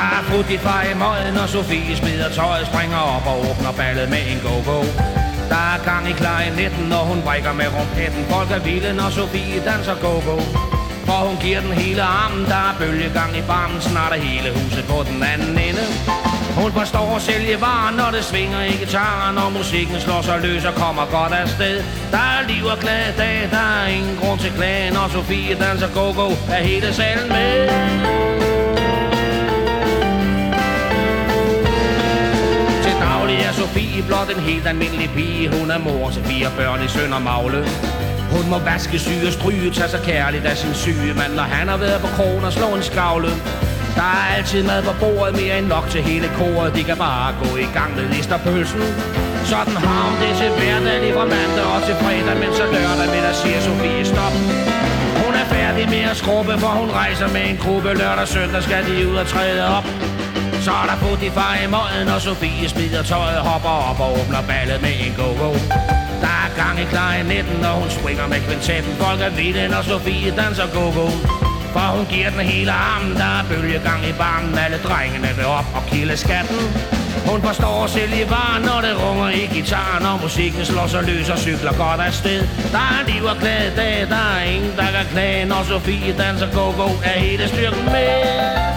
Der er fut i far i møden, og Sofie smider tøjet, springer op og åbner ballet med en go-go. Der er gang i klarinetten, når hun brækker med rumpetten. Folk er vilde, når Sofie danser go-go. For hun giver den hele armen, der er bølgegang i barmen, snart er hele huset på den anden ende. Hun forstår at sælge varer, når det svinger i gitaren Når musikken slår sig løs og kommer godt afsted Der er liv og glade dag, der er ingen grund til klagen Når Sofie danser go-go, er hele salen med pige, blot en helt almindelig pige Hun er mor til fire børn i søn og magle hun må vaske, syge og stryge, tage sig kærligt af sin syge mand, når han har været på krogen og slå en skavle. Der er altid mad på bordet, mere end nok til hele koret. De kan bare gå i gang med listerpølsen. Sådan har hun det til hverdag, lige fra mandag og til fredag, men så lørdag middag siger Sofie stop. Hun er færdig med at skrubbe, for hun rejser med en gruppe. Lørdag og søndag skal de ud og træde op. Så er der Putifar far i måden, og Sofie smider tøjet, hopper op og åbner ballet med en go-go. Der er gang i klarinetten, når hun springer med kvintetten. Folk er vilde, når Sofie danser go-go. For hun giver den hele armen, der er bølgegang i barmen Alle drengene vil op og kilde skatten Hun forstår selv i varen, når det runger i gitaren Og musikken slår sig løs og cykler godt afsted Der er liv og glade dag, der er ingen, der kan klage Når Sofie danser go-go, er hele styrken med